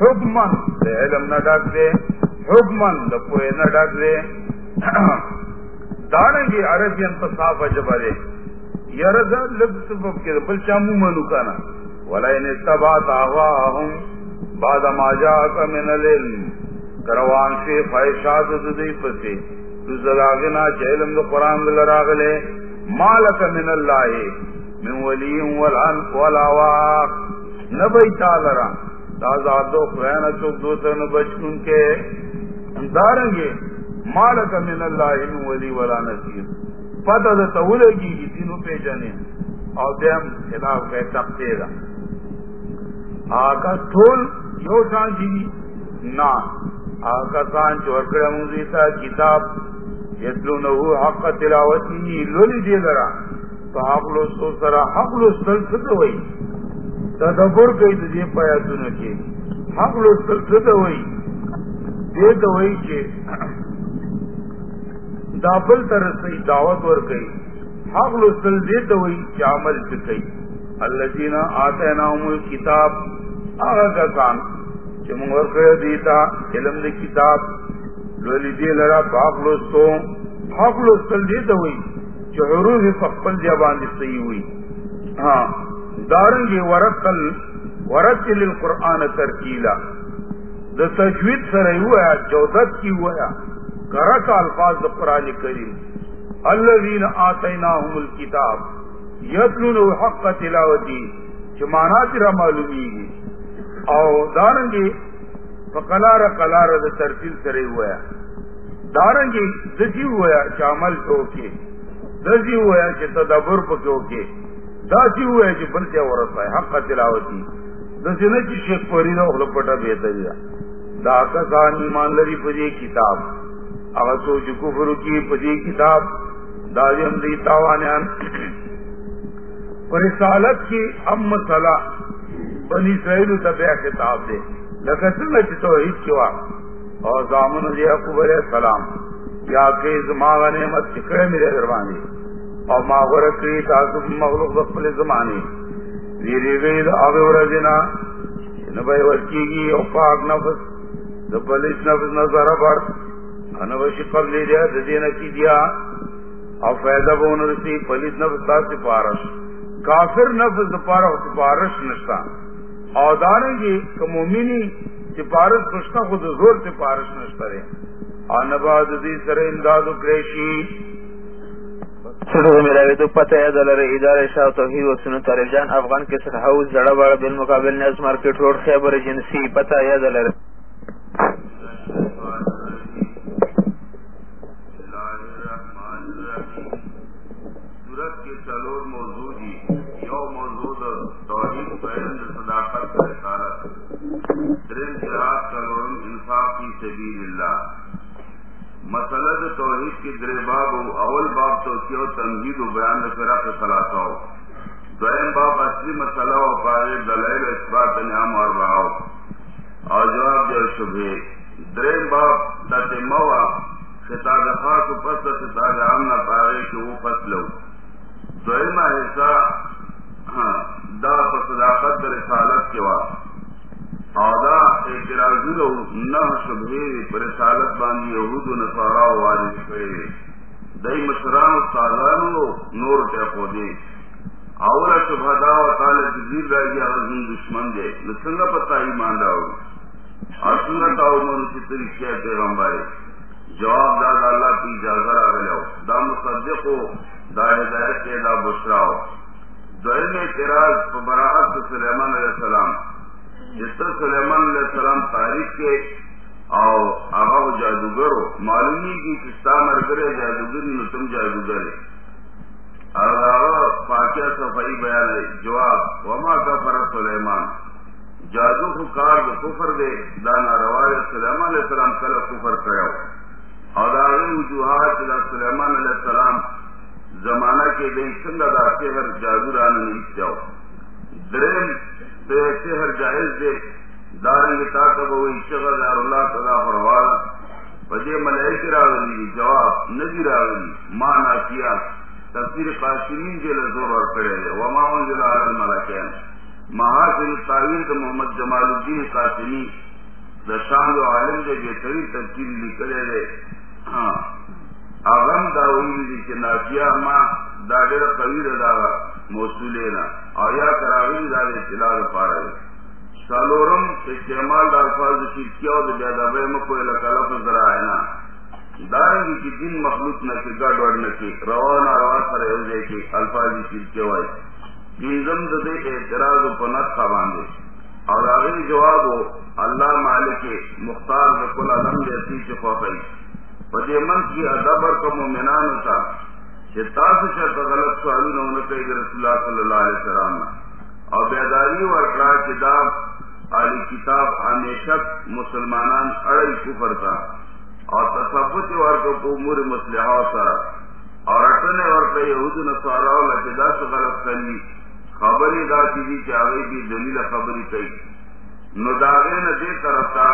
حکمن دے علم نہ ڈاک دے، حکمن دا پوئے نہ ڈاک دے۔ دارنگی عربی انتصاف جبرے یرد لب سبب کے بل چامو منو کنا ولئن اتبعت اهواهم بعد ما جاءك من العلم۔ کروان سے خواہشات ددی پسے۔ تو زلاغنا چلم دو قران دل راغلے مالک من اللہ من ولی ولان ولا واق۔ نبی تعالی را تازا دو خیانہ چوک دو سن بچکن کے داریں دارنگے مالک من اللہ ولی ولا نصیر۔ پتہ دا تولے کی تینوں پہ جانے۔ اور دیم خلاف کہ تقتے دا آکا ٹھول یو شان جی۔ نا۔ آکا سان چورکڑا موزیتا کتاب۔ یتلونہو حق تلاوتی۔ لولی دے لرا تو حق لوستو سرا، حق لوستل ستوئی تدبر کئی تو دے پایا سنکی حق لوستل ستوئی دے دوئی کے دابل ترسی دعوت ور گئی۔ حق لسل دے تو دوئی کہ عمل چکئی اللہ جینا آتے نام کتاب آگا کا کام چمور کر دیتا، علم دی کتاب، لولی دے دی لرا حق لستو حق لسل دے دوئی کہ حروف فقبل جبان دی صحیح ہوئی۔ ہاں۔ دارنگی ورقل ورقل القرآن ترکیلا. دا تجوید سر ہوا چودت کی ہوا کرک الفاظ دا قرآن کریم. اللہ الذین آتیناہم الكتاب یتلون حق تلاوتی. چمانا تیرا معلومی گی. او دارنگی فقلار قلار دا ترتیل سرے ہوا دارنگی دسی ہوا چا عمل ٹوکے دسی ہوا چا تدبر پکوکے داسی ہوا چا بلتے ورسا ہے حق کا تلاوتی دسی نا چی شیخ پوری دا اخلق پٹا بیتا دیا دا کسان ایمان لری پجے کتاب. اگر سوچ کفر کی پدی کتاب داجم دی تاوانیان. رسالت کی ام مسئلہ بنی اسرائیل تبع خطاب دے لکہ سنگا توحید کیوا اور زامن دی یعقوب علیہ السلام. یا کہ زماغ نعمت چکڑے میرے دروانی اور ماغور کری تاکب مغلوق بخل زمانی ویری وید آگے ورزینا نبی ورکی گی او پاک نفس دبلیس نفس نظر برد انوشی قبل دیا ددینا کی دیا او فیضا بون رسی پلیس نفس تا سپارش کافر نفس دپارا سپارش نشتا او دارنگی کہ مومنی سپارش کشتا خود زور سپارش نشتا رہے آنبا ددی سر امداد کریشی چھوٹو میرا ویدو پتہ ہے دلر ادارہ شاہ توحید و سنت علی جان افغان کے سر ہاؤس زڑا بڑا بالمقابل نیز مارکیٹ روڈ خیبر ایجنسی پتہ ہے دلر. صداقت انصاف کی طبی اللہ. مسلد توحید کی درے باب اول باب تو کیو تنہید و بیان فرا کے خلاصہ ہو۔ دوئم باب اصلی مسئلہ و پارے دلائل اثبات نعم اور بہاؤ۔ اور جواب جو شبہ۔ دریم باب تتموا خطاب خاص و پس خطاب عام نہ پارے کہ وہ فصل ہو دوئم حصہ ہاں، دا صداقت رسالت کے واسطے اودا اعتراضی نہ شبہ پر رسالت باندھی، یہود و نصارا وارث کرے دئی مشران استادانو نور تے کو دے اولا شبہ دا و تعالی جزیر راجی غزن دشمن دے۔ نسنگا پتا ہی مان ایمان راو ارسنگا تاو من کی طریقے پیغمبر جواب دا اللہ کی اجازہ را گلو دا مصدقو دا ہدایت کے دا بشراو دوئل اعتراض براعت سلیمان علیہ السلام۔ جس طرح سلیمان علیہ السلام تاریخ کے او آغا و جادوگر ہو معلومی کی کستا مرگرے جادوگری نو تم جادوگر آغا فاقیہ صفائی بیان ہے، جواب، وما کفر سلیمان۔ جادو کو کار دے، کفر دے دانا روایت سلیمان علیہ السلام کل کفر کرو اور آغا وجوہات سلیمان علیہ السلام زمانہ کے دے سنگا دا سہر جادو رانا نہیں جاؤ۔ درم شہر جائز دے دار تاکب ہوئی، شغل اللہ تعالیٰ فروالا پجے ملائک راغلی جواب نبی راغلی ماں نہ کیا، تفسیر قاسمین جو لزور اور پڑے گا وما انزل على الملائکین۔ محاسن تعویل محمد جمال الدین قاسمی دشان و عالم دے بہترین تفصیل نکلے دے۔ ہاں۔ اغم دا ویلی دی کہ نافیہ ما دا دیر قویر دا موصولے نا آیا کراغی دا دے اطلاع پارا دے سالورم استعمال دا الفاظ شرکیہ دا بیادا بے مکو الکالف ذرائے نا. دارنگی کی دین مخلوق نہ کہ گڑ وڑ نہ کہ روان روا سر دے کہ الفاظ شرکیہ وائی دینزم دے اعتراض و پنت خا باندے اور آگے جواب ہو اللہ مالک مختار رکل علم جیسی چفاقی پدے من کی ادبر کا مومنان تھا کہ تاس شرط غلط سوالو نہ ہونے کے رسول اللہ صلی اللہ علیہ وسلم اور بیداری و اقرار کتاب علی کتاب ہمیشہ مسلمانان اڑی کفر تھا اور تصفت اور کو امور مسلحہ سرا اور اٹنے اور کہ یہود نصارا لجدا سے غلط کرنی خبری دا چیزی کہ آگے بھی دلیل خبری کئی نو داغے نہ دے کرتا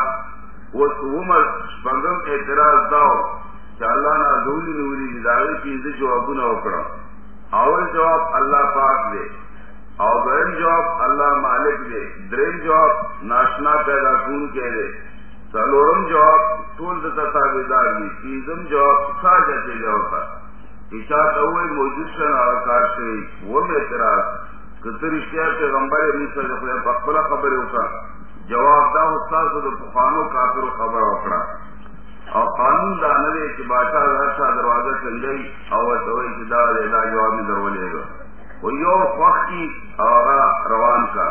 وہ عمر شپنگم اعتراض داو کہ اللہ نہ دولی نوری داغے چیز جواب نہ اکڑا۔ اول جواب اللہ پاک دے۔ اور دوم جواب اللہ مالک دے۔ درم جواب ناشنا پیدا کون کے دے۔ سلورم جواب ٹول دتا بیدار دی۔ تیزم جواب سا جاتے جواب کا اشاعت اول موجود شن آکار سے وہ اعتراض۔ کتر اشتیار کے غمبر ریس سے پخلا خبر ہوتا۔ جواب دا استاد تو پخانو کافر خبر اکڑا۔ اور قانون دا نوے کہ بادشاہ راشا دروازہ چل گئی اور تو دا دا جواب میں درولے گا۔ وہ یو وقتی اور روان کا۔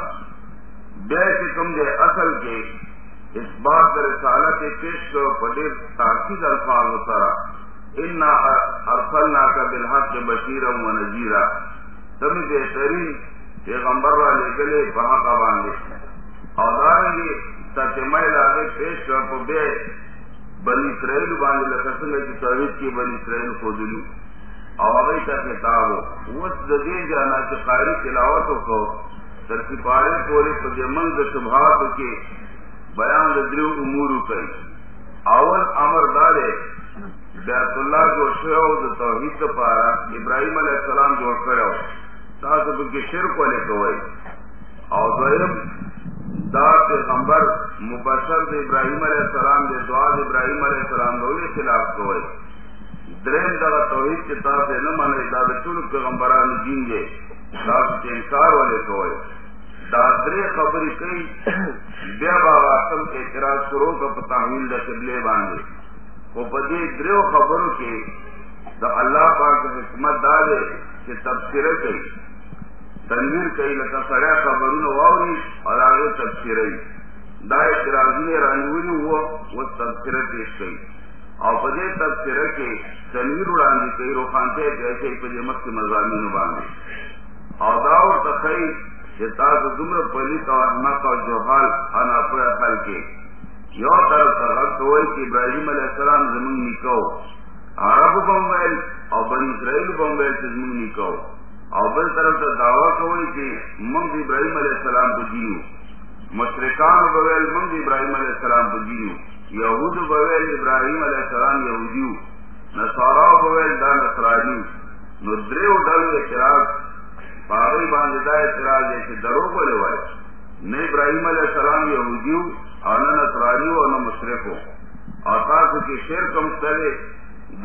بے کم دے اصل کے اس بات رسالت پیش کرو پدیر تاکید الفاظ اترا ان ارسلنا کا بالحق بشیرا و نذیرا تم بہترین پیغمبر والے گلے وہاں کا باندھے اور ترجمہ لاگے پیش کر کو بے بنی اسرائیل باندھے لکسن کی توحید کی بنی اسرائیل کو دلی اور کا کتاب ہو اس ددی جانا کہ قاری تلاوت کو در سپارے پورے پجمن د کے بیان دریو امور کئی اول امر دارے بیت اللہ جو شو د توحید پارا ابراہیم علیہ السلام جو کرو تاسو کے شرک والے کوئی اور دا پیغمبر مبشر د ابراہیم علیہ السلام دے دعا د ابراہیم علیہ السلام دولے خلاف کوئی دریم دا توحید کے تاسو نہ مانے دا ټول پیغمبران دین دے تاسو کے انکار والے کوئی دا درې خبرې کوي. بیا به اصل اعتراض شروع کا په تعویل د قبله باندې. خو په دې درو خبرو کې د الله پاک حکمت دا دی چې تفسیر کوي. تنویر کوي لکه سړی خبرونه واوري او هغه تفسیري دا اعتراضونه رانیولي وو او تفسیر پیش کوي او په دې تفسیر کې تنویر وړاندې کوي روخانته جیسے په دې مخکې مضامین باندې او دا ورته کوي چې تاسو دومره پلیت او احمق او جوحال انا پر خپل کې یو طرف ته کوي چې ابراهيم عليه السلام زمون نکاو۔ عرب بومل او بني اسرائيل بومل چې زمون نکاو۔ او بل طرف ته داوا کوي چې موږ ابراهيم عليه السلام په دینو مشرکان بویل موږ ابراهيم عليه السلام په دینو يهود بویل ابراهيم عليه السلام يهوديو نصارا بویل دا نصراني نو دریو ډلو اعتراض. باغی باندې دا اعتراض دی چې درو بولے وای نه ابراهيم عليه السلام يهوديو او نه نصراني او نه مشرکو. او تاسو کې شرک هم ستره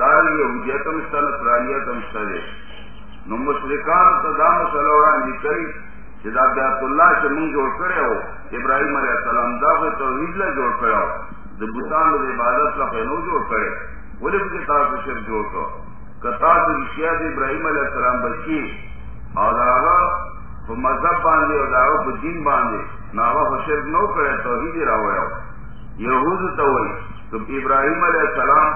دال يهوديت هم ستره نصرانيت هم ستره نو مشرکان ته دا مسله وړاندې کوي چې دا بیت الله چې موږ جوړ کړو ابراهيم عليه السلام دا په توحید له جوړ کړو د بوتانو د عبادت لپاره نو جوړ کړي ولې په تاسو شرک جوړ کړو؟ کتا د رشیا د ابراهيم عليه السلام بچي او داغا په مذهب باندې او داغا په دین باندې ناغا په شرک نو کړی، توحید راوړو يهود ته وایي چې ابراهيم عليه السلام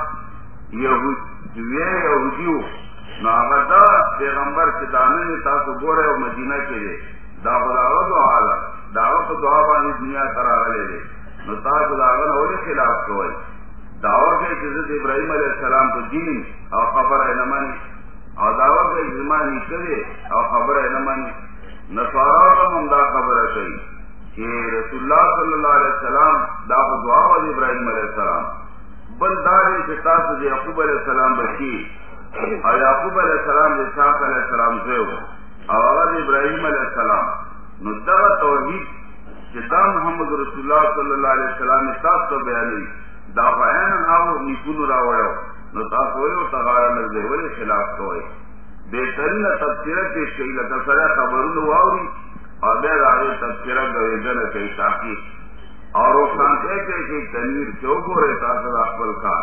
يهود وی يهوديو ناغا دا پیغمبر چې دانه تاسو ګوره او مدینه کې دی. دا خداغا دعا ده داغا په دعا باندې دنیا تراغلې دی. نو تاسو داغا نه خلاف کوئ؟ دعوا کوي چې د ابراهيم عليه السلام په دین او خبره نه مانی او دعوا کوي ایمان کړي او خبره نه مانی نصارا هم دا خبره کوي چې رسول الله صلی الله علیه وسلم دا دعا و ابراهيم عليه السلام. بل داري چې تاسو د يعقوب عليه السلام بچي او يعقوب عليه السلام د اسحاق عليه السلام زوی او هغه ابراهيم عليه السلام۔ نو توحید چې محمد رسول الله صلی الله علیه وسلم تاسو بیانوي دا بیان ہاں هاو نیکونو راوړو نو تاسو یو تغاره نه دی ولې خلاف کوئ بهترین تفسیر کې شي لکه سره خبرونه واوري او بیا راځي تفسیر غوېدل کوي تحقیق اور وہ سانتے تھے کہ تنویر کیوں کو رہے تاثر اکبر کا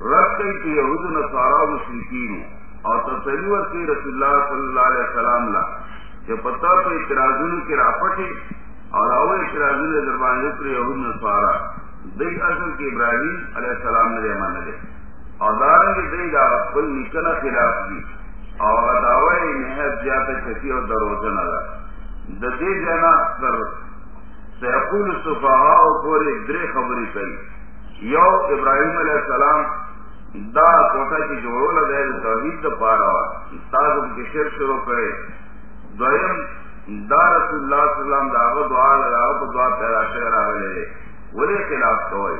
رب کئی کہ یہود نصارا مشرقین اور تصور کی رسول اللہ صلی اللہ علیہ وسلم لا، کہ پتہ پہ اعتراضوں کے راپٹے اور او اعتراضوں نے دربان پر یہود نصارا۔ دئی اصل کے ابراہیم علیہ السلام نے مان لے اور دارن کے دئی گا کل نکنا خلاف کی اور دعوی نہایت زیادہ کسی اور دروزن ادا ددی جنا کر سیقول صفحاء پورے درے خبری کئی یو ابراہیم علیہ السلام دا کوٹا کی جوڑو لگے توحید دا پارا تازم کی شر شروع کرے دویم، دا رسول اللہ صلی اللہ علیہ وسلم دا آغا دعا لگا آغا دعا پیدا شہر آگلے ولی خلاف کوئی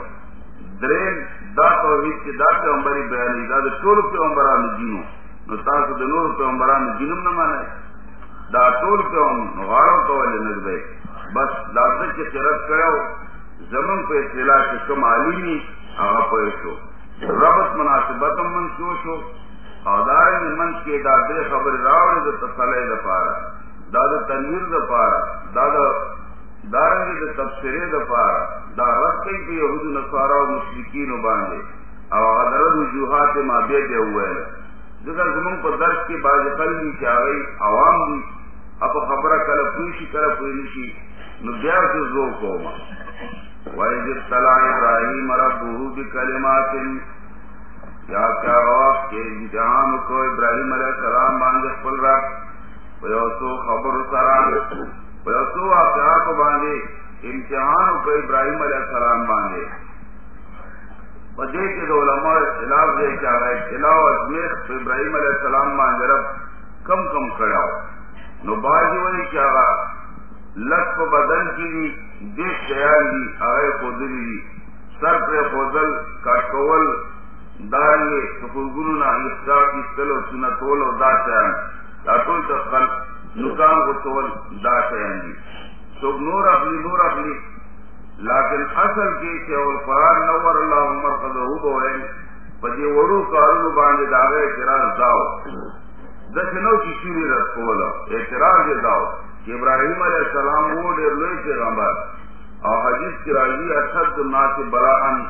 درین دا توحید کی دا پیغمبری بیانی دا دا ٹول پیغمبران جینو نو تاسو دا نور پیغمبران جینم نمانے دا ټول کوم غواړم کولې نه دی؟ بس دا څه چې رد کړو زمون په اصطلاح کې کوم عالمي هغه پوه ربط مناسبت من شو شو او دا من کې دا دې خبر راوړې د تصالح لپاره دا د تنویر لپاره دا د دارنګ د تفسیرې دا رد کوي په يهود نصارا او مشرکین باندې او غدر وجوهات ما به دی وویل ځکه زمون په درس کې باز قلبي چې عوام دي اب خبر کل پوشی کل پوشی. نو بیا سے زو کوما وَإِذِ ابْتَلَى إِبْرَاهِيمَ رَبُّهُ بِكَلِمَاتٍ یا کیا وقت کے امتحان کو ابراہیم علیہ السلام باندې خپل را، ویوسو خبر سرا ویوسو واقعات باندې امتحان کو ابراہیم علیہ السلام باندې پدې کې د علماء اختلاف دی چې هغه اختلاف ازمیخ ابراہیم علیہ السلام باندې رب کم کم کړاو نو باجی ولی کیا گا لط بدن کی دی دیش شیان دی هغه خودلی دی سر پر خودل کاټول دارنګ سپورګونو نه احساس استلو سنتول او دا شیان دا ټول تخل نکان غتول دا شیان دی جی۔ سو نور اخلی نور اخلی لیکن اصل کې چې او قرآن نور الله مرقده وبوي په دې وړو کارونو باندې داغه اعتراض داو۔ دسه نو چې شوري رسوله اعتراض یې داو۔ چې ابراهيم عليه السلام وو ډېر لوی پیغمبر۔ او حدیث کې راځي اشد الناس بلاءن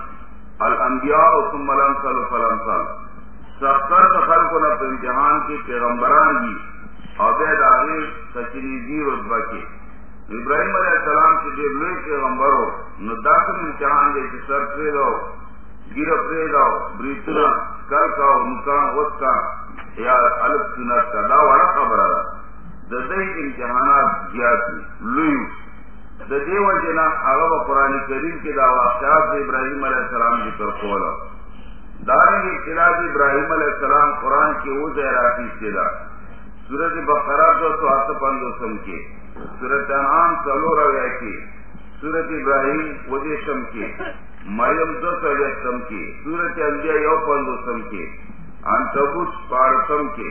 الانبیاء و ثم الامثال فالامثال سختر د خلکو نه په جهان کې پیغمبران دي او بیا د هغه تشریزي رتبه کې ابراهيم عليه السلام چې ډېر لوی پیغمبر وو نو داخل امتحان دی چې سر پرې دو ګیره پرې دو بریتنا کار کاو نکان وڅکا یا الف سنت کا، دا وړه خبره ده د دې امتحانات زیات لوی د دې وجنا هغه قرآن کریم کې دا واقعات د ابراهیم علیه السلام ذکر کوله. دارنګ ابتلاء ابراهیم علیه السلام قرآن کې و ځای راځي دا سورۃ بقرہ 255 کې سورۃ انعام څلور اویا کې سورۃ ابراهیم وجیشم کې، مریم دو سویتم کې سورۃ انبیاء یو پندوسم کې انتبوت پارسم کے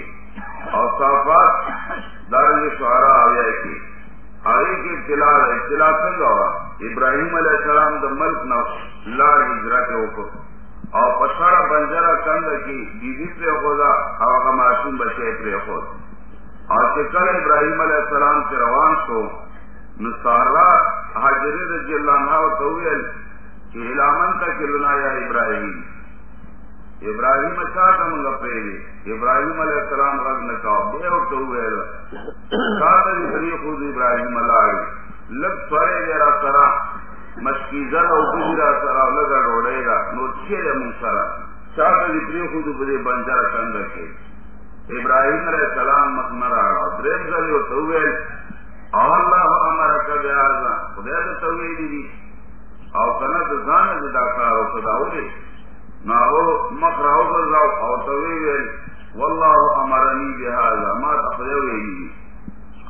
اور صافات دارنگ شعرا آیا کے آگے کے اطلاع اطلاع سنگ ہوا ابراہیم علیہ السلام دا ملک نہ لار ہجرا کے اوپر۔ اور پسارا بنجرا کند کی بیوی پہ خودا اور معصوم بچے پہ خود۔ اور چکر ابراہیم علیہ السلام سے روان کو نصارا حاضری رضی اللہ عنہ تویل کہ ہلامن تک لنا یا ابراہیم۔ ابراہیم چاہتا منگا پہلے ابراہیم علیہ السلام غد نکاو بے اور تو ہوئے جی خود ابراہیم اللہ لگ سورے دیرا سرا مشکیزر او کجرا سرا، لگا روڑے گا۔ نو چیر من سرا۔ چاہتا دی جی بری خود بری بنجر کندر کے ابراہیم علیہ السلام مخمر آگا درین گلی او تو ہوئے اللہ امرک بیازا خدای دا تویلی دی او کنت زان دی داکارو صداولی ناغو مخراو بزاو او تویویل والله امرنی بهذا، ما تخریویلی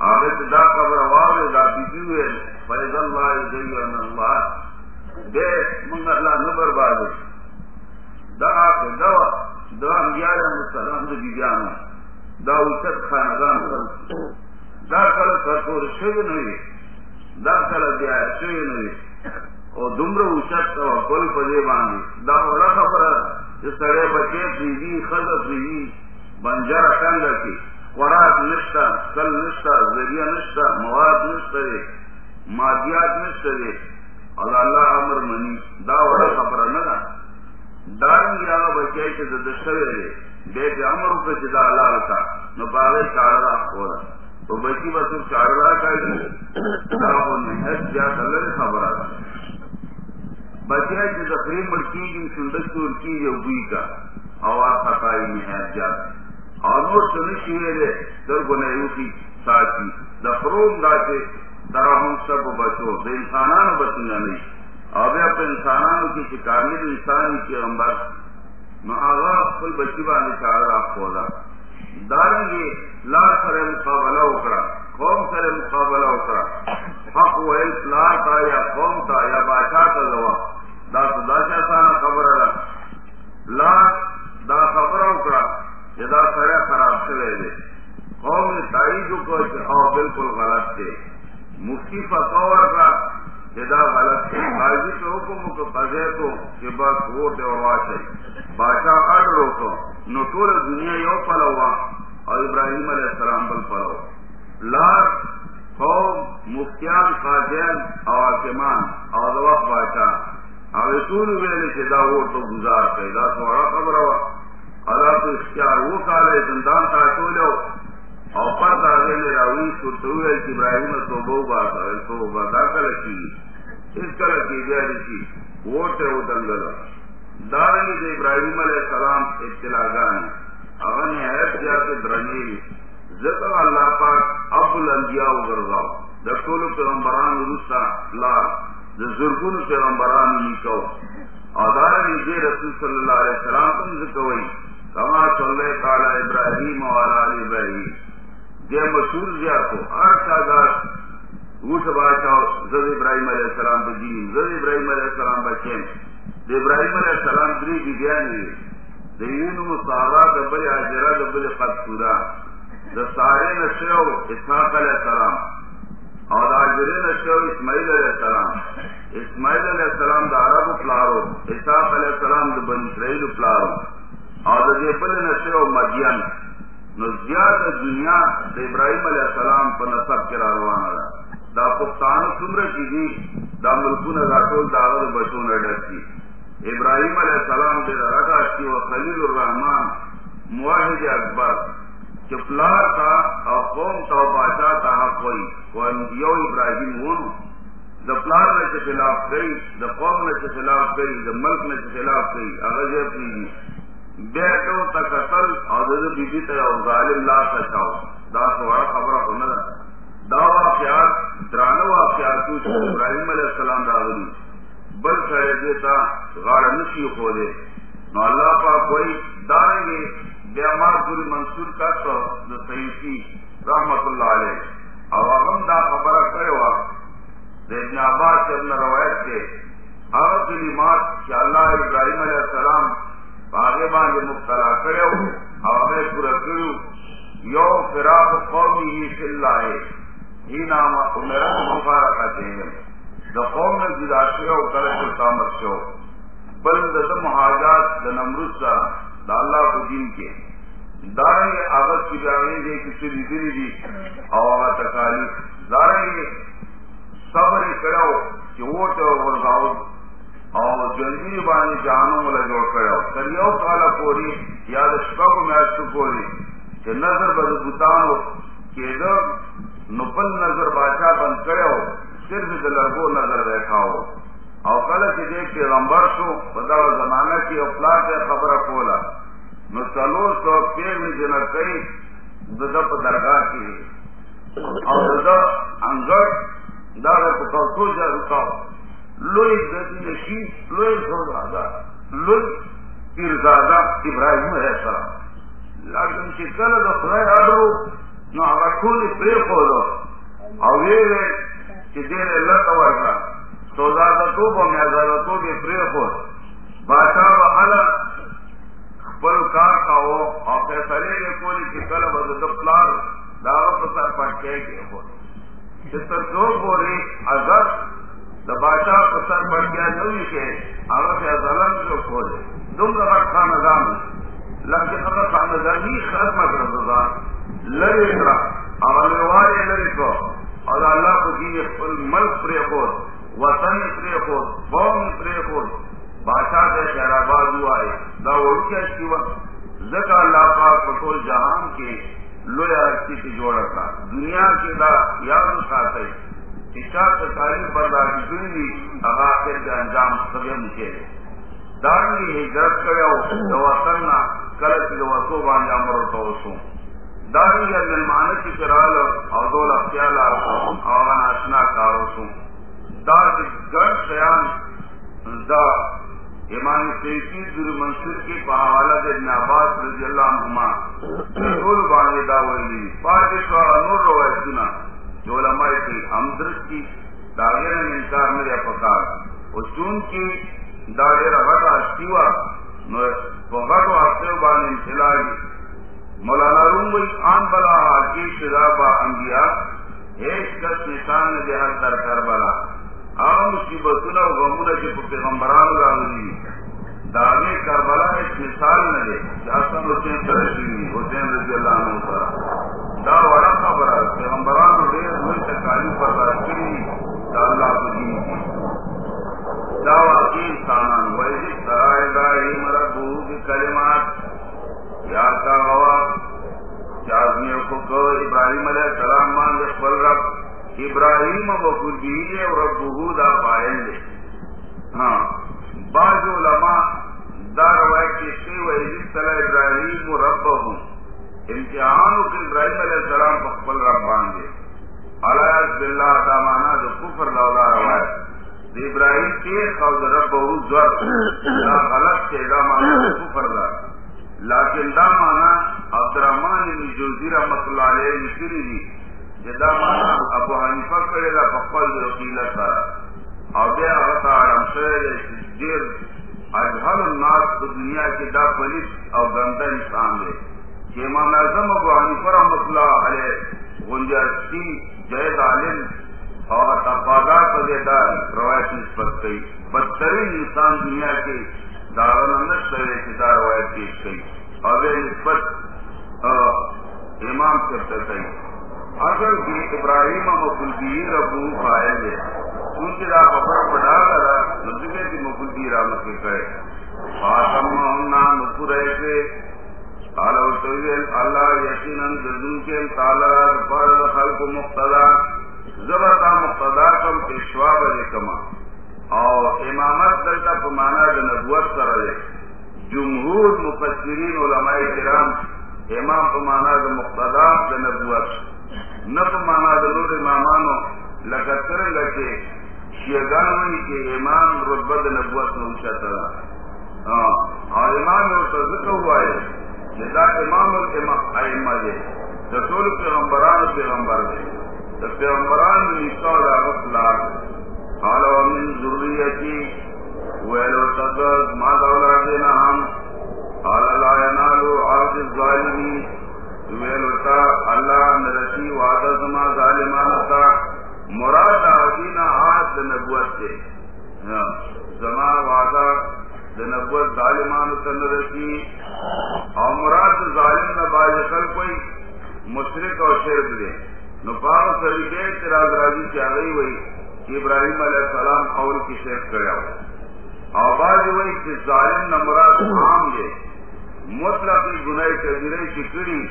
آغت دا قبر واوی، دا بیبیویل فیض اللہ زیون اللہ. بے منگ اللہ نبر بازو دا آقا دوا دا انبیاء مسلم دا بیبیانا دا اوچت خاندان دا کل سرطور شد نوی. دا کله بیا شوی نه وي او دومره اوچت او ګل په دې باندې دا وړه خبره چې سړی بچی پریږدي ښځه پریږدي بنجره څنګه کې خوراک نشته کل نشته ذریعہ نشته مواد نشته دی مادیات نشته دی او الله امر مني دا وړه خبره نه ده دارنګ هغه بچی چې د بے پہ امر کو جدا اللہ کا نو باغے چارا ہو رہا تو بچی بس چارا کا نہت جا اللہ خبر آ بچیا کی تقریب مڑکی کی سندر کی کی جو ہوئی کا آواز خطائی نہت جا اور وہ سنشی میرے در کو نہیں کی ساتھی دفروم داتے دراہم سب بچو۔ بے انسانان بچنا نہیں۔ اب اپنے انسانانوں کی شکاری انسان کی امبر نو آغا خپل بچی باندې چار را خودا دارنګي لا سره مقابله وکړه قوم سره مقابله وکړه حق ویل لا تا یا قوم تا یا بادشاہ ته لوا دا خدا چې آسان خبره ده لا دا خبره وکړه چې دا سره خراب شوی دی قوم نے تائید کو او بالکل غلط دی مفتی فتوا ورکړه جدا غلط قاضی کے حکم کو قضے کو کہ بس ووٹ اور واچے بادشاہ اڈ روکو نو ټول دنیا یو پلوا او ابراہیم علیہ السلام بل پلو لار قوم، مفتیان، قاضیان او حاکمان او د بادشاہ. او ټول ویل چې دا ووټ تو گزار کړي دا څوړه خبره وا ادا تو اختیار وو کاله زندان ته ټولو او پر دا غلی راوی شو ته ویل چې ابراهیم توبه وباسه توبه دا کله کی۔ اس کله کی بیا دي ووټه ودنګل دارنګ د ابراهیم علیه السلام اطلاع ابتلاګان هغه نه هیڅ ځای درنی ذکر الله پاک ابو الانبیاء وګرځاو د ټولو پیغمبرانو روسا لا۔ د زرګونو پیغمبرانو نیکو او دارنګ رسول صلی الله علیه وسلم هم ذکروي کما صلی تعالی ابراهیم و علی ابراهیم یہ مشہور زیادہ ہر شاگار وہ سب زد ابراہیم علیہ السلام بجی زد ابراہیم علیہ السلام بچے ابراہیم علیہ السلام دری بیانی دین مصابہ دبل حاجرہ دبل قدسورا د سارے نشو اسحاق علیہ السلام اور حاجر نشو اسماعیل علیہ السلام۔ اسماعیل علیہ السلام د عرب پلارو، اسحاق علیہ السلام د بن اسرائیل پلارو۔ اور د بل نشو مدین۔ نو زیاد دنیا د ابراہیم علیہ السلام په نسب کې را روانه ده دا پښتانه څومره کیږي دا ملکونه راټول دا د بچو نه ډکی ابراہیم علیہ السلام دې راټا چې او خلیل الرحمن، موحد اکبر۔ چې پلار تا او قوم تا او بادشاہ تا حق وي او یو ابراہیم وونو د پلار نه خلاف کوي د قوم نه خلاف کوي د ملک نه خلاف کوي هغه یې پیږي بیٹو تکتل اور بی بی تے ظالم لا سچاؤ دا سوڑا خبر ہونا دا واقعات درانو واقعات ابراہیم علیہ السلام راغلی بل سڑے دیتا غاڑ نشی ہو دے نو اللہ پاک کوئی داریں گے بیمار گل منصور کا تو سیفی رحمت اللہ علیہ۔ اور ہم دا خبر کرے وا ابن عباس سے ابن روایت کے۔ اور کلمات کہ اللہ ابراہیم علیہ السلام باغے باندې مبتلا کړو او هغه پورا کړو یو فراق قومي فی الله هی نام میرا عمر مبارکته د قوم نه جدا شو او کله چې تامر شو بل د مهاجات د نمرود سره د الله په دین کې دارنګ هغه چې باندې دې کیسې دي دي او هغه تکالیف۔ دارنګ صبر کړو چې وټه ورغاو او جلدی باندې جانو ولا جوړ کړو تر یو کال پوری یا د شپږو میاشتو پوری۔ چې نظر بد بوتانو کېده نو بل نظر بادشاہ بند کړو صرف د لرګو نظر وکاو او کله چې دې پیغمبر شو په دا زمانہ کې او پلاټ خبره کوله نو څلو سو پیر می جن کوي د په درگاه کې او د انګر دا په کوڅو ځای وکاو لوی گدی نشی لوی سودادا لوی پیرزادا ابراہیم علیہ السلام لیکن چې کله د خدای اړو نو هغه ټول پرې خورو او ویل چې دې له لته ورکړه سودادا تو په میازادا تو دې پرې خور بادشاہ وعلا خپل کار کاو او فیصله یې کولی چې کله به د پلار دا په سر پټ کې خور تر اگر بادشاہ کو سر بڑھ گیا نوی کے اگر سے ازلن جو کھولے تم اگر خاندان لیکن اگر خاندانی ختم کر دو لڑے کرا اور لوارے لڑے کو۔ اور اللہ کو دی خپل ملک پرے خود وطن پرے خود قوم پرے خود بادشاہ کے شہر آباد ہوا ہے۔ دا اڑ کے شیوا زکا اللہ پاک پٹول جہان کے لویا رکھتی کی جوڑا تھا۔ دنیا کے دا یاد ساتھ تعلیم برداشت دنگی اغاخر کے انجام سبھی مکے دارنگی ہجرت کرو وطن کلچ وسو بانجا مرو تو وسو دارنگی ہے ملمان کی کرال اور دول اختیال اور اشنا کارو سو دا گڑ شیان دا امام سیفی در منصور کی پہاوالا دے ابن عباس رضی اللہ عنہما دول بانجے دا ویلی پاکش والا نور روایت سنا جو علماء کی ہمدرستی داغیر انکار میرے پکار۔ اور چون کی داغیر غٹ غٹا سیوا غٹو ہفتے بان انفلائی مولانا روم وی آن بلا حاکی شدابا انبیاء، ایک کس نشان نے ہر در کر بلا عام مصیبتنا و غمونا کی پیغمبران راولی داغے کربلا ایک مثال نہ دے. جاسم حسین ترشیوی حسین رضی اللہ عنہ سرا دا وڑا خبر ہے. پیغمبران کو دیر ہوئی تکالی پر راشکری دا اللہ کو دین کی دا واقعی سامان ویدی سرائے ابراہیم ربو کی کلمات یا کا ہوا چازمیوں کو کہ ابراہیم علیہ السلام مان دخبر رب. ابراہیم بکل دیئے اور ربو دا پائیں دے ہاں بعض علماء دا روایت کی سی ویدی صلی ابراہیم ربہم امتحان کے ابراہیم علیہ السلام پخبل رب باندھے علیہ باللہ دا مانا جو کفر دولا روایت۔ دی ابراہیم کے خوض رب بہو زور دا غلط کے دا مانا جو کفر دا۔ لیکن دا مانا عبدالرحمن بن جوزی رحمت اللہ علیہ نکری دی۔ جدا ابو حنیفہ کرے دا پخبل جو قیلت دا اور بے آغتا عرم شہر دیر اجہل الناس دنیا کے دا پلیس اور گندہ انسان دے۔ کہ امام اعظم ابو حنیفہ رحمۃ اللہ علیہ گنجاشتی جید عالم اور تفادات وغیرہ روایت نسبت گئی بدترین انسان دنیا کے دارالنت سرے کی دا روایت پیش گئی اور وہ نسبت امام سے گئی اگر بھی ابراہیم مکلدی ربو پائے گے ان کی راہ خبر بڑھا کرا مجھے کی مکلدی رحمت کے کرے فاطم نام نکرے سے اللہ یقیناً جزو کے تالار پر خلق مقتدا زبرتا مقتدا کم پیشوا بجے کما۔ اور امامت دلتا پمانا جو نبوت کر رہے جمہور مفسرین علماء کرام، امام پمانا جو مقتدا جو نبوت۔ نہ پمانا ضرور امامانو لگتر لگے شیگانوی کے امام رتبت نبوت میں اونچا چلا اور امام ذکر ہوا ہے دا امام الائمہ دے۔ رسول پیغمبران پیغمبر دے۔ دا پیغمبران نساء دا غفلات قال ومن ذریتی، ویلو تقض ما دولادنا ہم۔ قال لا ینالو عرض الظالمین۔ ویلو تا اللہ نرسی وعدد ما ظالمان تا مراد آدینا آت نبوت دے۔ ہاں، زما وعدہ نبوت ظالمان تن رسی اور مراد ظالم نہ باجل کوئی مشرق اور شرک دے۔ نپاؤ طریقے تراز راضی کی آ گئی ہوئی کہ ابراہیم علیہ السلام قول کی شیخ کرا ہوا آواز ہوئی کہ ظالم نہ مراد عام دے۔ مطلق گناہ کبیرے کی کڑی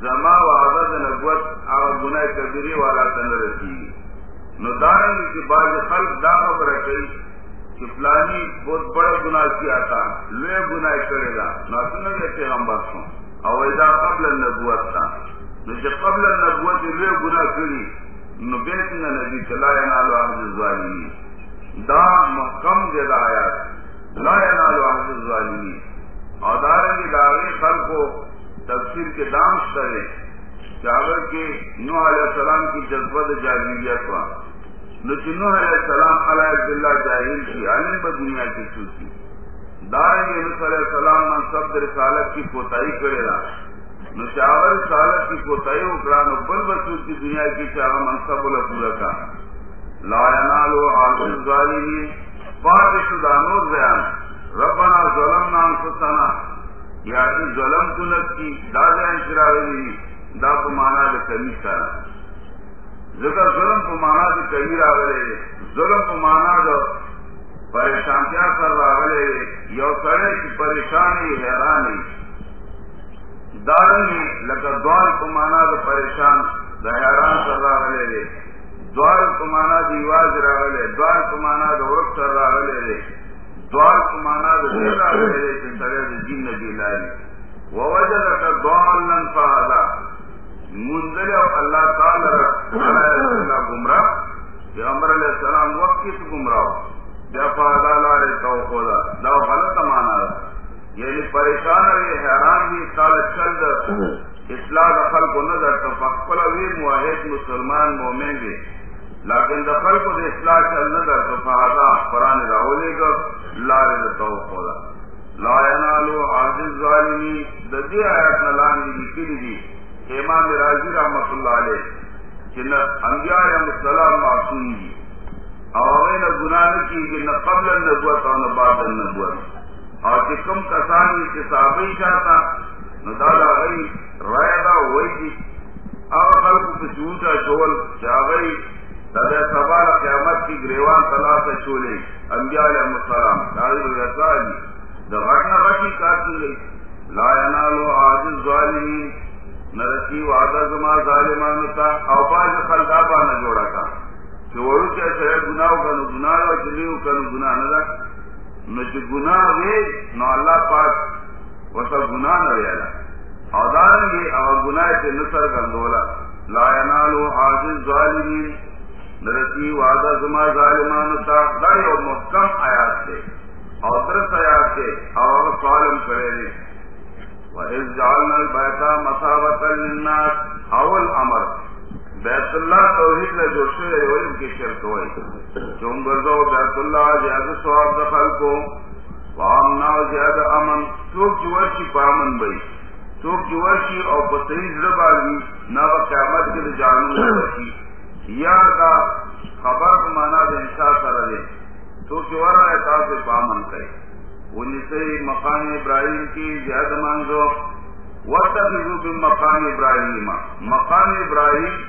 زما و عدد نبوت اور گناہ کبیرے والا تن رسی نو دارنگی کی باز خلق دا خبر کئی کہ فلانی بہت بڑا گناہ کیا تھا لوے گناہ کرے گا نو نہ سنگ پیغمبر کو اور ایسا قبل نبوت تھا نو جب قبل نبوت لوے گناہ کری نو بیت نہ نبی چلا نالو عبد الظالمی دا محکم دے دا آیات. لا نالو عبد الظالمی اور دارنگی داغی خل کو تفسیر کے دام کرے چاول کے نو علیہ السلام کی جذبت جاہلیت ہوا لیکن نو علیہ السلام علیہ اللہ جاہل کی عالم ب دنیا کی چھوٹی دائیں علیہ السلام من سب رسالت کی کوتاہی کرے گا۔ نشاور سالت کی کوتاہی اکران بل بچوں کی دنیا کی چاہ منصب پورا کا۔ لایا لو عالم ظالمین پات دانور بیان۔ ربنا ظلمنا انفسنا یا ای ظلم کنت کی دادا انشراوی دا کو مانا دا کمی سارا ذکر ظلم کو مانا دا کمی راولے ظلم کو مانا دا پریشانتیا سر راولے یو سڑے کی پریشانی حیرانی۔ دارنگی لکا دوال کو مانا دا پریشان دا حیران سر راولے دوال کو مانا دا ایواز راولے دوال کو مانا دا وقت سر راولے دوال کو مانا جن نبی لائی ووجدک دوالن فہدا. منزل اللہ تعالی اللہ گمراہ. پیغمبر علیہ السلام وقت کس گمراہ بیا فہدا لارے تو خدا. دا غلط مانا یعنی پریشان رہے حیران بھی سال چل در اصلاح دخل کو نظر تو فقل ویر معاہد مسلمان مومن گے لیکن دخل کو اصلاح چل نظر تو فہدا قرآن راولے گا. لارے تو خدا. لا ینالو عاجز ظالمی ددی آیات نلان دی لکلی دی. امام راضی رحمت اللہ علیہ. کہ نہ انبیاء علیہ السلام معصوم دی. اور نہ گناہ نہ کی کہ نہ قبل النبوت اور نہ بعد النبوت. اور کہ کم کسانی کے صحابی چاہتا نہ دادا گئی رائے دا ہوئی تھی. اب خلق کو جھوٹا شول کیا گئی دادا سوال قیامت کی گریوان تلا سے چھولے انبیاء علیہ السلام. تعریف رسال دا غٹنا غٹی کاتی گئی لا ینالو عاجز ظالمین نرسی وعدہ زما ظالمان تا. او باز خلقا بانا جوڑا کا کہ وڑو کیا سرے گناہ کنو گناہ و جلیو کنو گناہ ندا نو چی گناہ وی نو اللہ پاک وہ وسا گناہ نو ویلا او دارنگی او گناہ تے نصر گندولا لا ینالو عاجز ظالمین نرسی وعدہ زما ظالمان تا دا یو محکم آیات تے اور درس آیات کے اور سوالم کرے نے وَإِذْ جَعَلْنَا الْبَيْتَ مَثَابَةً لِلنَّاسِ، اول امر، بیت اللہ توحید نے جو شے علم کی شرط ہوئی. چون گزو بیت اللہ زیادہ ثواب دخل کو وامنا زیادہ امن، چوک جوشی پامن بئی چوک جوشی اور بطریز رباگی نہ قیامت کے جانو رسی یا کا خبر کو مانا دے، انشاء سر دے۔ تو چورا احساس سے پامن کرے۔ ان سے مقام ابراہیم کی زیادہ مانگو وقت بھی مقام ابراہیم مقام ابراہیم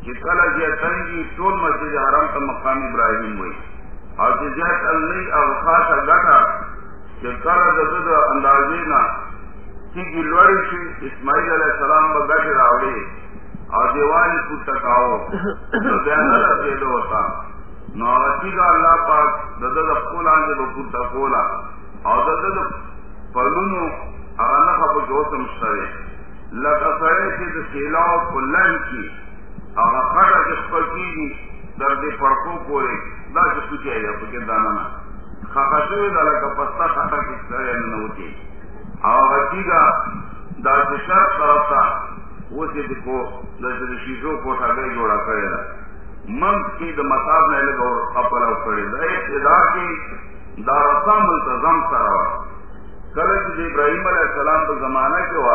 کی کل جی تنگی ٹول مسجد حرام کا مقام ابراہیم ہوئی۔ اور جزیت اللہ اوقات گٹا کہ کل جد اندازے نہ کی گلوڑی سی اسماعیل علیہ السلام کو بیٹھے راوڑے۔ اور دیوالی کو ٹکاؤ دے دو ہوتا۔ کا اللہ پاک دد د خپل باندې وکړ کولا او دد د پرونو هغه نه خپل دوست مشتري لکه سره کی۔ هغه کړه چې خپل کیږي در دې پړکو پورې دا دانا نه خاصه دا پستا خاطر کې سره نه وتی او اتی کا دا شرط طرف و چې کو د دې شیزو کوټه جوړه کړی من کی د مطاب نه لګو خپل او کړی دا. ابتدا کې دا رسم منتظم سره کله چې السلام په زمانہ کې و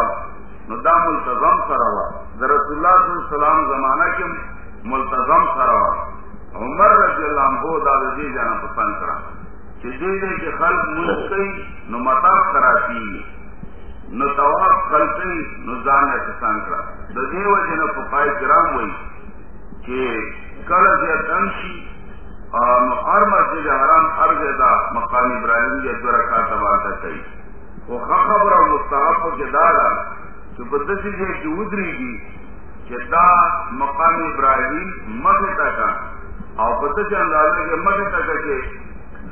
نو دا منتظم سره و د رسول الله صلی الله زمانہ کې ملتزم سره و عمر رضی الله عنه دا د دې جنا پسند کړه چې دې دې کې خلق مونږ نو مطاب کراتی نو طواف خلقی نو ځان یې پسند کړه. د دې وجه نه په کرام وایي چې کل سے تنشی ہر مسجد حرام ہر جگہ مقام ابراہیم کے دو رکھا تباہ کئی وہ خبر اور مستحف کے دارا کہ بدسی سے کی ادری گی کہ دا مقام ابراہیم مد تک اور بدس اندازے کے مد تک کے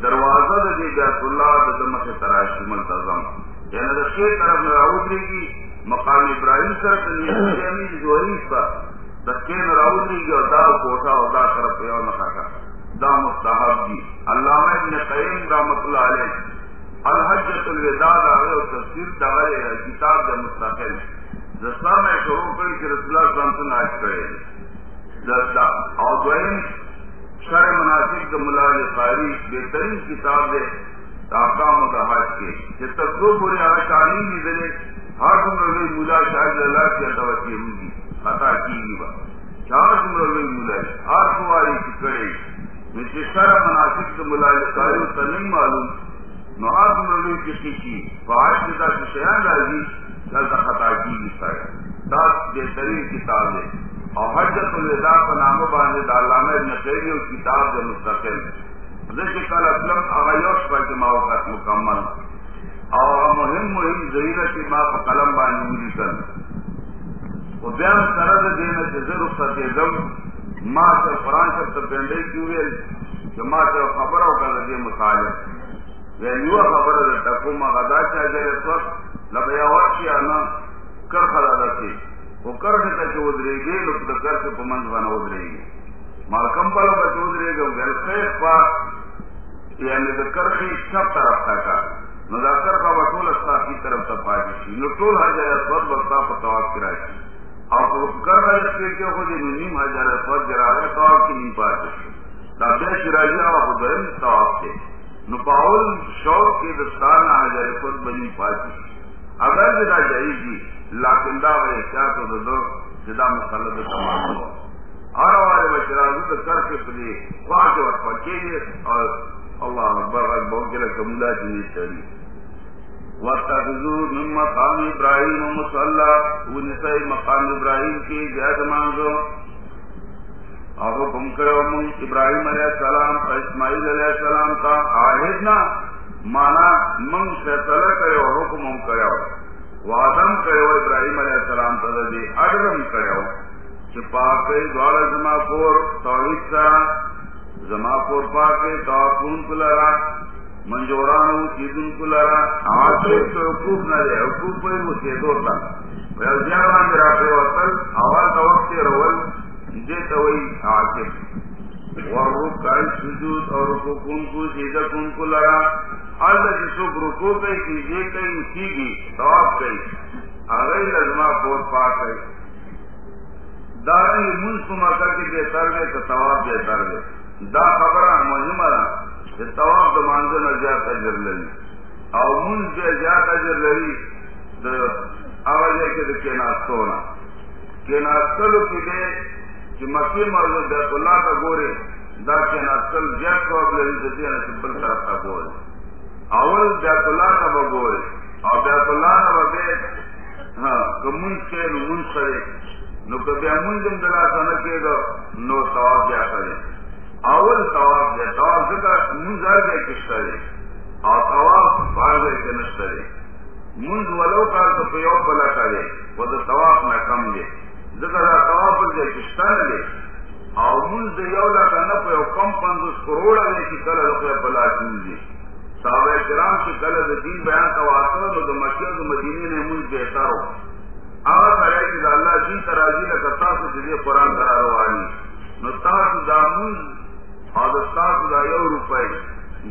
دروازہ دے بیت اللہ دمت تراشی ملتظم یعنی دشے طرف میں ادری گی مقام ابراہیم سر جو پر راؤدی کی اور دا کوٹا اور دا طرف اور نہ دا مستحب دی علامہ ابن قیم رحمت اللہ علیہ. الحجت الوداع آئے اور تفسیر ہے کتاب دا مستقل. دستا میں شروع کری کہ رسول اللہ آج کرے دستا اور شر مناسب دا ملا قاری بہترین کتاب دے احکام حج کے۔ دلے ہر شاید اللہ کی توجہ عطا کی گی چار ہر کماری کی کڑے۔ مجھے سارا مناسب کے ملا کاری نہیں معلوم۔ نو ہر کسی کی فاش کی شیان راضی خطا کی گی دس بہترین کتاب ہے۔ اور حجت الوداع کا نام باندھے کتاب جو مستقل۔ ذکر کل اسلم اغیوش پر جماع کا مکمل. اور مهم مهم ذریعہ کی ماں کا قلم باندھے ملی کر وہ بیان سرد دینا جزر ستیزم ماں سے قرآن شب تک بینڈے کی ہوئے کہ ماں سے خبر ہو کر دے مطالب. یا یو خبر ہے ٹکو ماں غدا چاہ جائے اس وقت لبیا اور کیا نا کر خدا رکھے وہ کر دیتا کہ ادرے گی لوگ کر کے پمنز بنا ادرے گی. مال کمپل کا چودرے گا گھر سے یعنی تو سب طرف تھا کا۔ نظاکر کا وصول استا کی طرف تک پائی تھی نٹول ہزار سوت بستا پر تواب کرائی تھی اور کر رہے تھے کہ خود نیم ہزار سوت جرا رہے تواب کی نہیں پائی تھی تابع شراجی اور خود تواب تھے نپاول شوق کے دستان ہزار سوت بنی پائی اگر جدا جائے گی لیکن دا وہ کیا تو دو جدا مسئلہ تمام ہو اور ہمارے بچرازو کر کے پلی خواہ کے وقت پکیے اور اللہ اکبر بہت کے لیے کملا جنی چلی۔ وَاتَّخِذُوا مِن مَقَامِ إِبْرَاهِيمَ مُصَلَّى ونسائی مقام ابراہیم کی جہد مانگو اور حکم کرو من ابراہیم علیہ السلام اور اسماعیل علیہ السلام کا آہدنا مانا من فیصلہ کرو حکم کرو وعدم کرو ابراہیم علیہ السلام تدی اڈرم کرو چپاکے دوارا زما پور توحید سا زما پور پاکے توقون کلرا منجورانو چیزن کلرا آسیب تو حقوق نہ دے حقوق پہ مجھے دوتا ویلزیان میرا پہ وصل اول توقت رول دیتا ہوئی آسیب ورکع سجود اور رکوکون کو سیدہ کن کو لرا اللہ جسو رکو پہ کیجیے کئی، اسی گی تواب کئی۔ آگئی لزمہ پور پاک ہے۔ داری منز کو مکہ کے بہتر گئے تو تواب بہتر گئے دا خبرہ مہم را کہ تواب دا مانزو نہ زیاد اجر للی او منز بے زیاد اجر للی دا آوازے کے دا کیناستونا کیناستلو کی دے کہ مکی مرزو بیت اللہ کا گورے، دا کیناستل زیاد تواب للی دا دینا چی بل طرف تا گورے۔ اول بیت اللہ کا بگورے، اور بیت اللہ کا بگے ہاں کہ منز کے نو منز کرے نو کبھی منجم دلا سن کے گا نو ثواب بیا کرے اول ثواب دے ثواب زکا منز آ گئے کس کرے اور ثواب بار گئے کہ نش کرے منز ولو کار تو پیو بلا کرے وہ تو ثواب نہ کم دے زکا ثواب پر گئے کس کر لے اور منز دے کا نہ پیو کم پندس کروڑ لے کی کل روپے بلا چن دے صحابہ کرام سے کل دین بیان کا واسطہ تو مکہ تو مدینے نے منز بہتر ہو هغه سره چې الله دې ترازی له تاسو چې قرآن کرا رواني نو تاسو دا مون او د تاسو دا یو روپۍ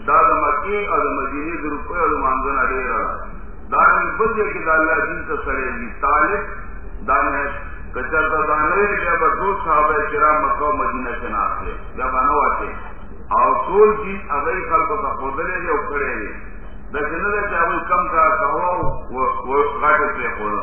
دا د مکی او د مدینه د روپۍ او مانځنه ډیر دا نه بل دې کې د الله جی دین ته سره دي طالب دا نه کچر ته دا نه کې به ټول صحابه کرام مکه او مدینه کې ناشته بیا باندې واته او ټول چې جی هغه خلکو ته خودلې دي او کړې دي د څنګه چې هغه کم کا کاوه او غاټه ته خورا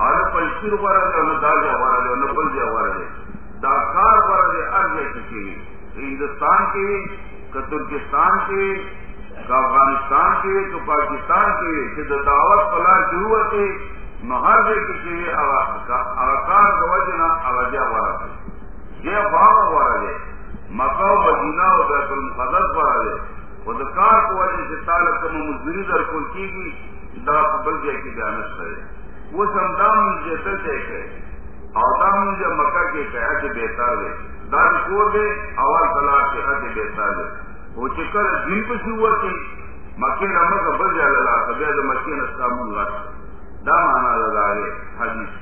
وره اور پلشیر غوړه ده نو دا ځای غوړه ده نو بل ځای غوړه ده دا کار ترکستان کې که افغانستان کې که پاکستان کې چې د دعوت پلا ضرورت نو هر ځای کې هغه کار د وجه نه هغه ځای غوړه باغ غوړه ده مکه او مدینه او بیت المقدس غوړه ده خو د کار په وجه چې دا بل ځای کې بیان شوی وہ سمدام جیسے دیکھے اوتام جو مکہ کے حد بہتر ہے۔ دار کو دے اول طلاق کے حد بہتر ہے۔ وہ چکر دن پہ ہوا کہ مکے نمک بل جا للا سبیا جو مکے نسکا من گا دا مانا لگا رہے حدیث۔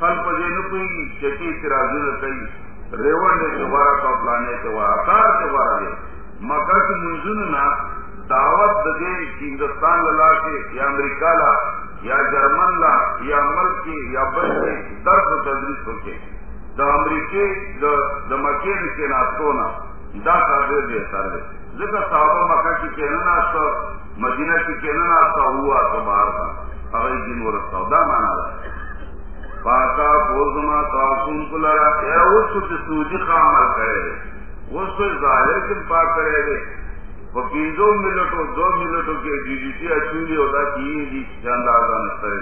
خل په دې نه کوي چې کی اعتراضونه کوي ریوان دې دوباره کا پلانې ته وا کار ته ورغله مکه کې منځونه نه دعوت د دې هندستان لا کې یا امریکا لا یا جرمن لا یا ملک یا بل کې درس تدریس وکړي د امریکای د د مکه کې ناستونه دا کار دې سره ځکه صحابه مکه کې کېنه ناستو مدینه کې کېنه ناستو هوا ته بهر کا هغه دین ورساو دا معنا ده پاکا بوزما تاسون کو لڑا یا اس کو سوجی کا عمل کرے اس کو ظاہر کے پاک کرے گے وہ دو منٹوں دو منٹوں کے جی ڈی سی اچولی ہوتا کی جی جاندار کا نسل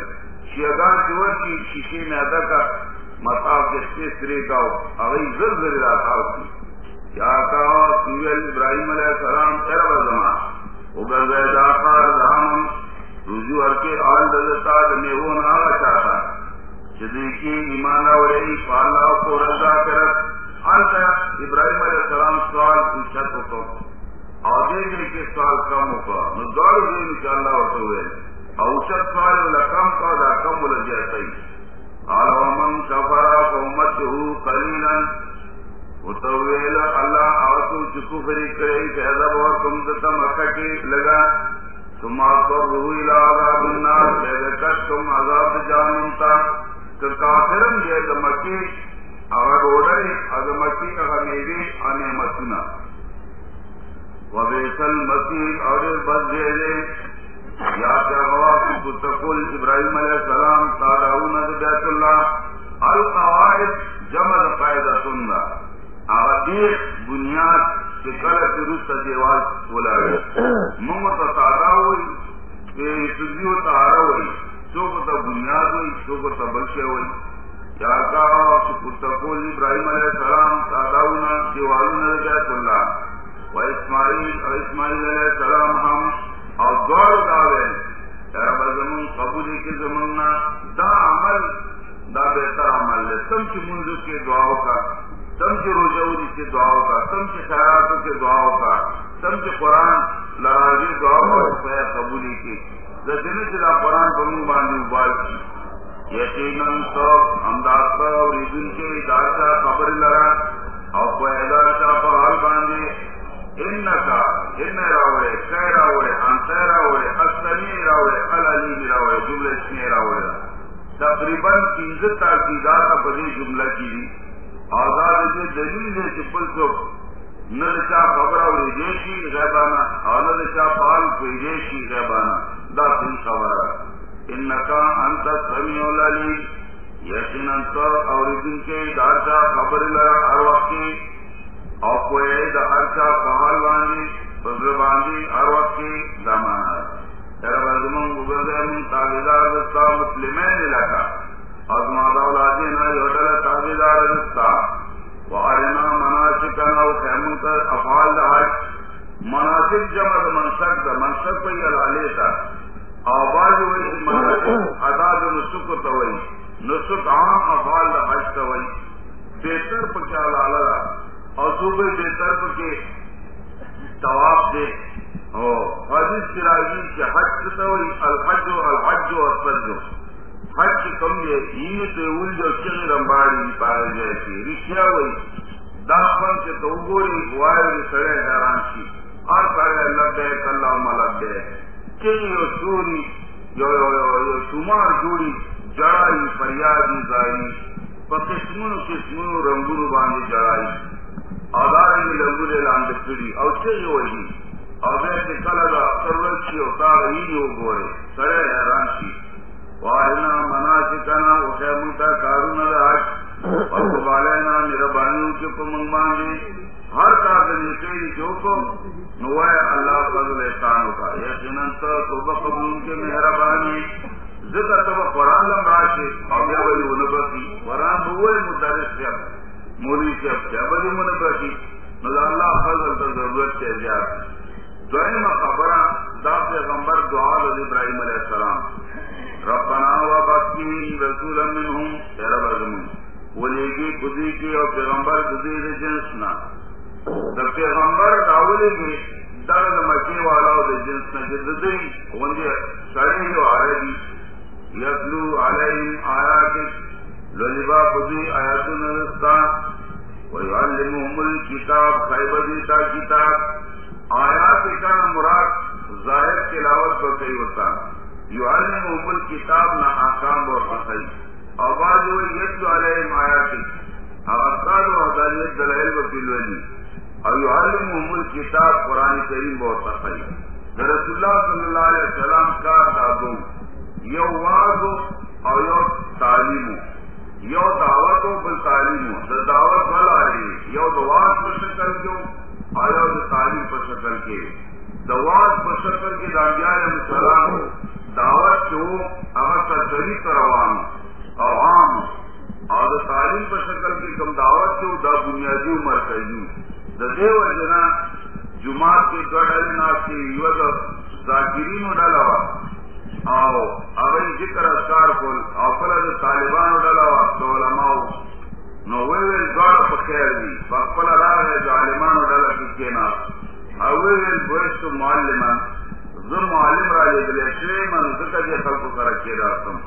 شیگان جو کی شیشے میں ادا کا مطاب جسے سرے کا اگئی زر زر رہا تھا کیا کہا سیول ابراہیم علیہ السلام تیرا بزما وہ گزے داخار رحم رجوع ہر کے آل دلتا میں وہ نہ چاہتا۔ صدیقی ایمان اوڑی پالا کو رضا کرت۔ انت ابراہیم علیہ السلام سوال پوچھا تو تو۔ آگے میں کے سوال کم ہوگا۔ نظر ہوئے انشاءاللہ ہوتے ہوئے اوچت سوال والا کم کا دا بول جیسا ہی قال ومن كفر فامته قليلا وتویل اللہ آتو چکو فری کرے فیضا بہت تم دتا مکہ کی لگا۔ ثم اضطروا الى عذاب النار۔ فذكرت تم عذاب جہنم تا کافرم دی د مکی هغه ډوډۍ هغه مکی هغه میوه او نعمتونه وبیسل مکی اور بد دی یا تقول ابراہیم علیہ السلام تادعون بیت اللہ، القواعد جمع قاعده سننا هغه دې بنیاد چې کله چې روسته دیوال ولاړ موږ ته تاداوي چې سجیو تاراوي څوک ته بنیاد وي څوک ته بل شی وي یا تقول ابراہیم علیہ السلام تاداونا دیوالونه بیت الله و اسماعیل او اسماعیل علیہ السلام هم او دوار داوے رب زمون قبول کی زموننا دا عمل، دا بہتر عمل ہے۔ تم کی منزو کے دعاؤں کا تم کی رجوری کے دعاؤں کا تم کی خیراتوں کے دعاؤں کا تم کی قرآن لراضی دعاؤں کا قبولی کی جن سے قرآن بنو باندھی ابال کی۔ یقیناً سب انداز اور عید کے دارشا خبر لڑا اور پیدا شاہ پر حال باندھے۔ ان کا ان راوڑے کہہ راوڑے انت راوڑے استنی راوڑے العلی راوڑے، جملے اسنے راوڑے۔ تقریباً تین تاکیدات بڑی جملہ کی آزاد جو دلیل ہے چپل چوک نلچا خبر اور دیشی غیبانہ اور نلچا پال کوئی دیشی غیبانہ دا تین خبر ان کا انت سمی العلی یقیناً تو اور دن کے دارچا خبر لڑا ہر وقت اور کوئی دا ارچا پہال باندھی، فضل باندھی، ہر وقت کی دامان تیرا گزر مسلمین علاقہ۔ اور مادا اولادی نہ یوٹل تابدار دستا وارنا کر افعال حج۔ جمع منسک دا پہ یہ لالیتا آواز ہوئی مناسک ادا دا عام افعال حج توئی بہتر پچا لالا۔ اور صوبے بہتر کے طواف دے۔ حدیث کی راضی کہ حج تو الحج و الحج اور سجو حج کی کم یہ این سے اول جو چن رمباڑی پائے جیسی رشیا ہوئی۔ داخل کے تو گوڑی وائر سڑے حیران کی اور سارے لبے کلّہ ملبے چن یو سوری یو یو شمار جوڑی، جڑائی، فریادی زائی۔ پکسمن کسمن رنگونو باندې جړای آدارنګ لګولې لاندې کړی او چې وایي جی؟ او بیا چې کله دا سرور شي او تا وګوري سره حیران شي واینا مناسکنا او کارونه راځ او بالانا مهرباني چې په مونږ باندې کار جو کو نو الله فضل احسان کا یقینا تو توبه قبول کې مهرباني ذکر تو قرآن لم راشي بیا وایي ونبسي قرآن مدرس مولی سے کیا بڑی منبتی نو اللہ فضل تو ضرورت سے زیادہ دوئم خبرہ دا پیغمبر دعا علی ابراہیم علیہ السلام۔ ربنا و بسمی رسول منہم۔ تیرا بزمون ولیگی خودی کی اور پیغمبر خودی دے جنسنا دا پیغمبر داولی کی درد مکی والا دے جنسنا جددی وندی سڑی و عربی یتلو علیہم آیات للبا پدی آیات نرستا ویعلمهم الكتاب. خیبہ دیتا کتاب. آیات کا مراد ظاہر تلاوت کو کئی ہوتا. یعلمهم الكتاب نہ آکام اور فخی اور بعض وہ یتلو علیہم آیات. اغسال و حدانیت دلائل و فلولی اور یعلمهم الكتاب قرآن کریم بہت فخی رسول اللہ صلی اللہ علیہ وسلم کا دادو. یو واضو اور یو تعلیم یو دعوت ہو بل تعلیم دا دعوت والا ہے۔ یو دواز پر شکل کیوں اور یو تعلیم پر شکل کے۔ دواز پر شکل کے دانگیا علیہ السلام دعوت جو اگر سرسری کروان اور عام اور تعلیم پر شکل کی کم دعوت جو دا بنیادی عمر کہی دا دیو جنا کے گڑھ ناس کے یوز ذاکرین ڈالا آؤ اگر ذکر اسکار کو اوپر طالبان ڈالا تو علماء نو وی وی گاڑ پخیر دی پخپل را ہے جو عالمان ڈالا کسکے نا او وی وی گوشت معلمان ظلم معلم را لے دلے شوی من ذکر جے خلق سرکی راسم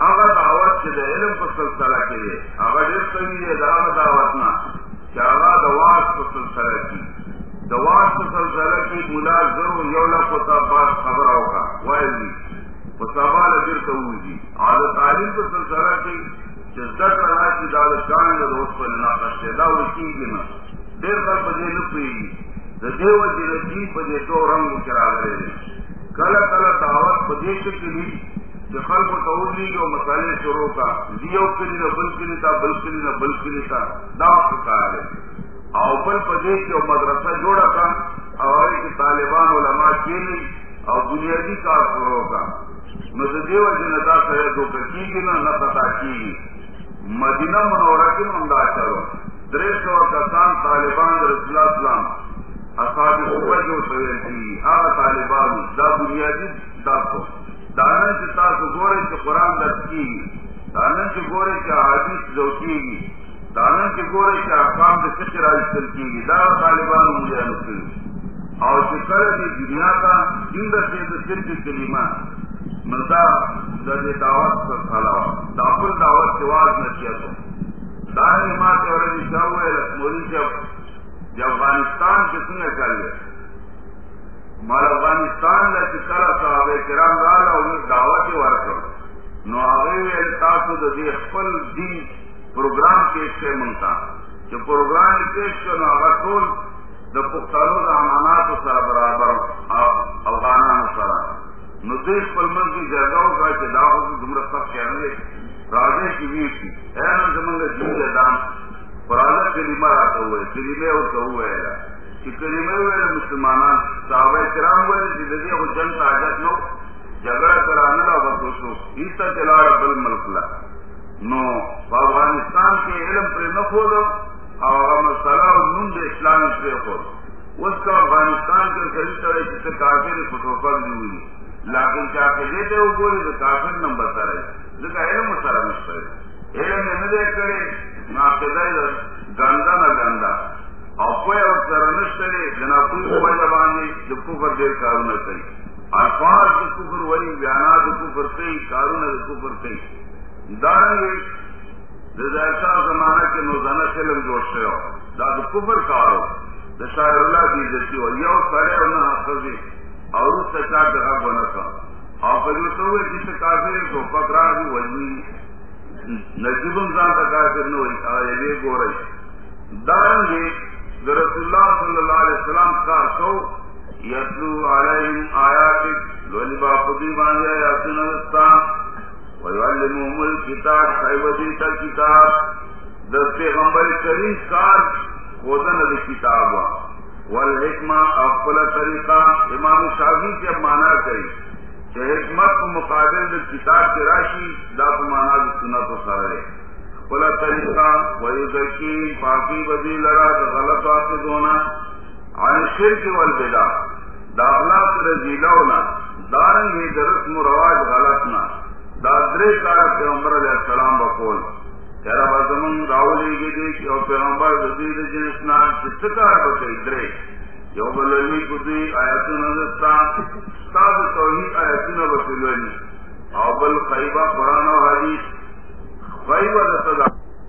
اگر دعوت چھ دے علم پر سلسلہ کے لیے اگر جس کبھی دے دعوت دعوتنا کہ اگر دواز پر سلسلہ کی دواز پر سلسلہ کی مولا ضرور یولا پتا باس خبر ہوگا وائلی سوال اگر تو جی۔ آج تعلیم پر سلسلہ کی جزت رہا کی داد شان جو دوست پر نہ کرتے دا وہ کی گی دیر کل بجے نپی دیو جی رجی بجے دو رنگ کرا گئے۔ کل کل دعوت بجے کے لیے جو خلق تولی جو مسئلے شروع کا دیو کلی نہ بل کلی تھا، بل کلی نہ بل کلی تھا۔ داغ چکا ہے۔ اور بل پردیش جو مدرسہ جوڑا تھا، اور طالبان علماء کے لیے اور بنیادی کار کا دیو جنتا سره دو کیږي نه نه پتا کیږي. مدینه منوره کې مندا چلو. درې سو کسان طالبان رسول اسلام اصحاب اوپر جو سوي دي هغه طالبان دا بنیادی داسو دانه چې تاسو ګورئ چې قران درس کیږي. دانه چې ګورئ چې حدیث جو کی کیږي دانه چې ګورئ چې احکام د فقه راځل کیږي. دا طالبان مونږه نو او چې کله دنیا کا دین د څه د صرف کلمه. ملتا درد دعوت پر کھڑا داخل دعوت کے واضح نہ کیا تو دار ماں سے اور کیا ہوئے لکھموری جب جب افغانستان کے سنگے کر لے مال افغانستان نے کرا صاحب کرام لال اور دعوت وار ورک نو آگے تاسو د خپل دین پروگرام پیش سے منتا جو پروگرام پیش کرنا اگر ټول د پښتنو د امانات سره برابر افغانانو سره نو پر من کی جگہوں کا کہ کی گمرہ سب کہنے راجے کی بھی تھی۔ اے نہ زمنگ جن دان پرادہ کلمہ آتا ہوئے کلمے اور تو ہوئے۔ گا کہ کلمے ہوئے مسلمان صحابہ کرام ہوئے زندگی کو جن حاجت نو جھگڑا کرانے لا بسوسو عیسا چلا بل ملک نو، افغانستان کے علم پر نہ کھولو اور مسئلہ اور نون دے اسلام سے کھولو اس کا افغانستان کے صحیح طرح جس سے کافی فٹوفر دی ہوئی۔ لیکن کیا کہ دیتے وہ بولے تو کافر نمبر سر ہے۔ لیکن علم سر مشکل علم نے دے کرے نہ گندا نہ گندا۔ اور کوئی اور سر نشترے جنا کوئی وجہ باندھی جو کفر دیر کارو نہ صحیح۔ الفاظ جو کفر وہی، بیانات جو کفر صحیح کارو نہ کفر صحیح۔ داریں گے ایسا زمانہ کے نوزانہ علم جوش سے ہو۔ دا کفر کارو شاعر اللہ کی دیتی ہو، یہ سڑے اور نہ حافظی اور اس سے کیا جگہ بنا تھا۔ اور پھر تو ہوئے جس کافی کو پکڑا بھی وہی نجیب انسان کا کافر ہوئی یہ گو رہی۔ دارن گے رسول اللہ صلی اللہ علیہ وسلم کا سو یسلو علیہم آیات لولی باپدی باندھے یاسین الاسلام ویعلمهم الكتاب خیبدیتا کتاب۔ دست پیغمبر کریم کار خودن دی کتاب والحکمہ افضل طریقہ امام شافی کے مانا کری کہ حکمت مقابل کتاب کی راشی دات مانا سنا تو سارے بلا طریقہ وہی ذکی پاکی بدی لڑا تو غلط بات سے دھونا عن شرک والبدا داخلہ سے رضیلا ہونا۔ دارنگ ہی رسم و رواج غلط نہ دادرے کار پیغمبر علیہ السلام بقول تیرا بزمن راولی گی دی کہ پیغمبر جدید جنس چستکار بکی درے یو بلوی کدی آیتون حضرتا توحید آیتون او بل خیبہ قرآن و حدیث، خیبہ